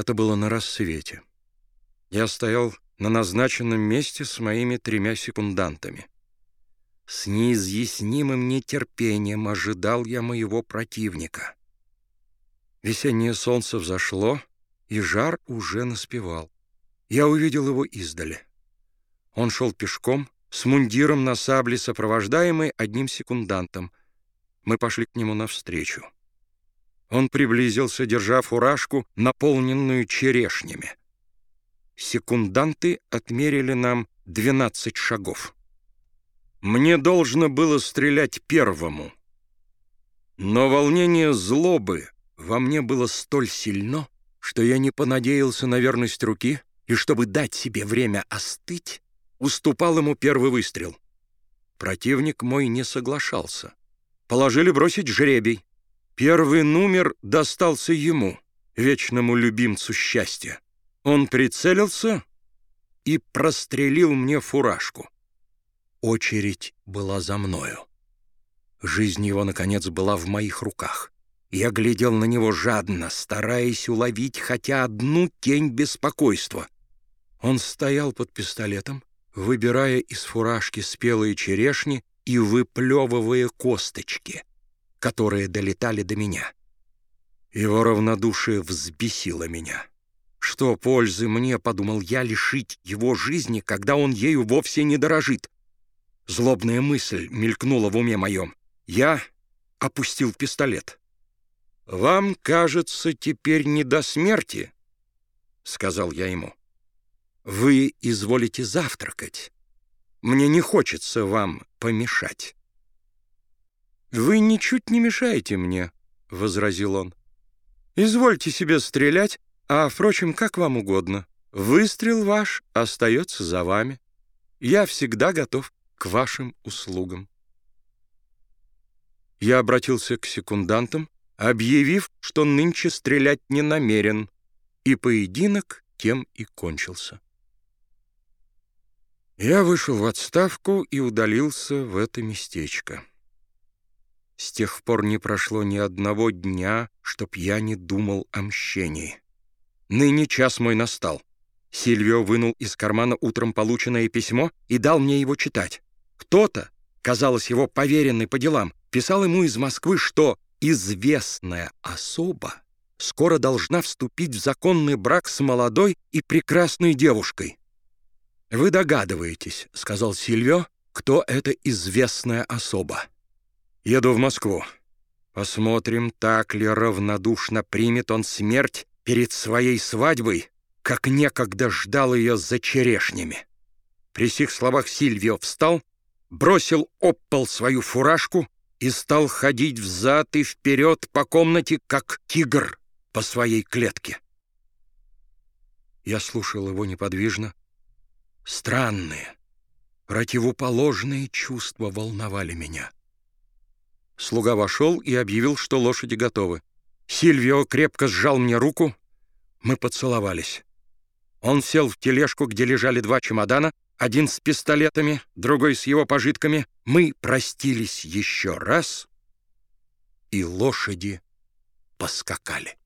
Это было на рассвете. Я стоял на назначенном месте с моими тремя секундантами. С неизъяснимым нетерпением ожидал я моего противника. Весеннее солнце взошло, и жар уже наспевал. Я увидел его издали. Он шел пешком, с мундиром на сабле, сопровождаемый одним секундантом. Мы пошли к нему навстречу. Он приблизился, держа фуражку, наполненную черешнями. Секунданты отмерили нам 12 шагов. Мне должно было стрелять первому. Но волнение злобы во мне было столь сильно, что я не понадеялся на верность руки и, чтобы дать себе время остыть, уступал ему первый выстрел. Противник мой не соглашался. Положили бросить жребий. Первый номер достался ему, вечному любимцу счастья. Он прицелился и прострелил мне фуражку. Очередь была за мною. Жизнь его, наконец, была в моих руках. Я глядел на него жадно, стараясь уловить хотя одну тень беспокойства. Он стоял под пистолетом, выбирая из фуражки спелые черешни и выплевывая косточки, которые долетали до меня. Его равнодушие взбесило меня. Что пользы мне, подумал я, лишить его жизни, когда он ею вовсе не дорожит? Злобная мысль мелькнула в уме моем. Я опустил пистолет. «Вам, кажется, теперь не до смерти», — сказал я ему. Вы изволите завтракать. Мне не хочется вам помешать». «Вы ничуть не мешаете мне», — возразил он. «Извольте себе стрелять, а, впрочем, как вам угодно. Выстрел ваш остается за вами. Я всегда готов к вашим услугам». Я обратился к секундантам, объявив, что нынче стрелять не намерен, и поединок тем и кончился. Я вышел в отставку и удалился в это местечко. С тех пор не прошло ни одного дня, чтоб я не думал о мщении. Ныне час мой настал. Сильвио вынул из кармана утром полученное письмо и дал мне его читать. Кто-то, казалось его поверенный по делам, писал ему из Москвы, что известная особа скоро должна вступить в законный брак с молодой и прекрасной девушкой. «Вы догадываетесь», — сказал Сильвио, — «кто эта известная особа. Еду в Москву. Посмотрим, так ли равнодушно примет он смерть перед своей свадьбой, как некогда ждал ее за черешнями». При сих словах Сильвио встал, бросил об пол свою фуражку и стал ходить взад и вперед по комнате, как тигр по своей клетке. Я слушал его неподвижно, Странные, противоположные чувства волновали меня. Слуга вошел и объявил, что лошади готовы. Сильвио крепко сжал мне руку. Мы поцеловались. Он сел в тележку, где лежали два чемодана, один с пистолетами, другой с его пожитками. Мы простились еще раз, и лошади поскакали.